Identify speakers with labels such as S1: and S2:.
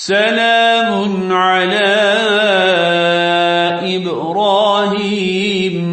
S1: سلام على إبراهيم.